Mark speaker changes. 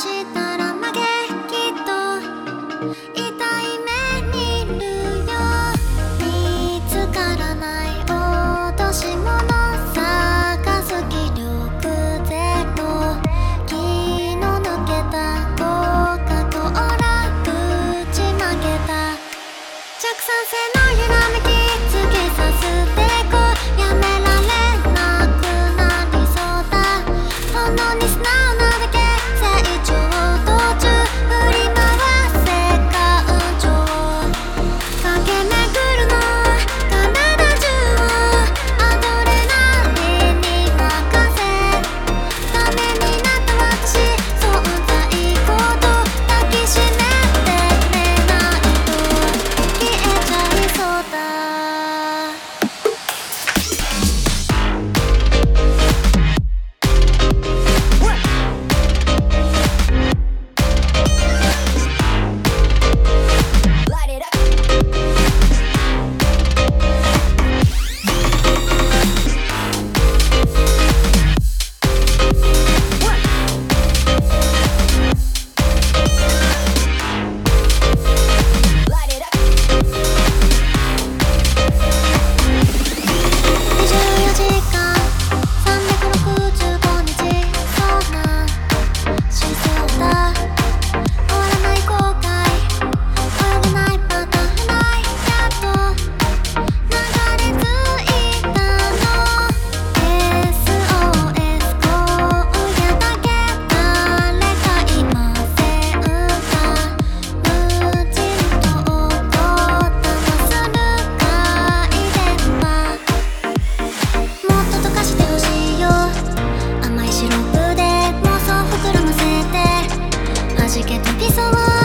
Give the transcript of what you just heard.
Speaker 1: したら負けきっと痛い目にいるよ。見つからない落し物探す気力ゼロ。気の抜けた合格オラぶちまけた。ピソワ